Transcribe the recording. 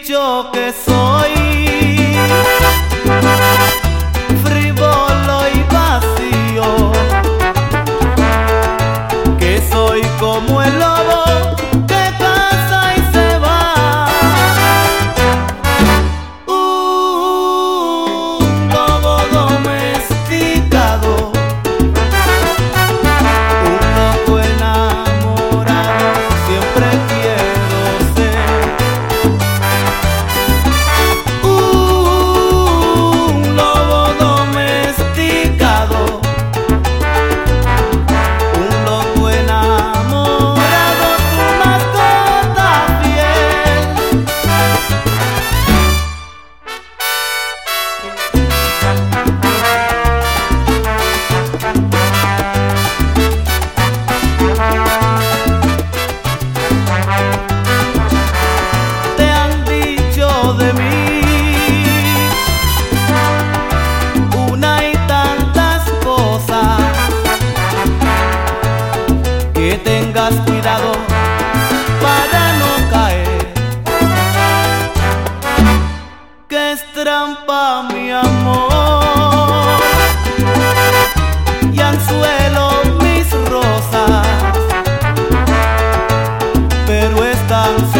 dicho que soy. mi amor. Y al suelo mis rosas, pero están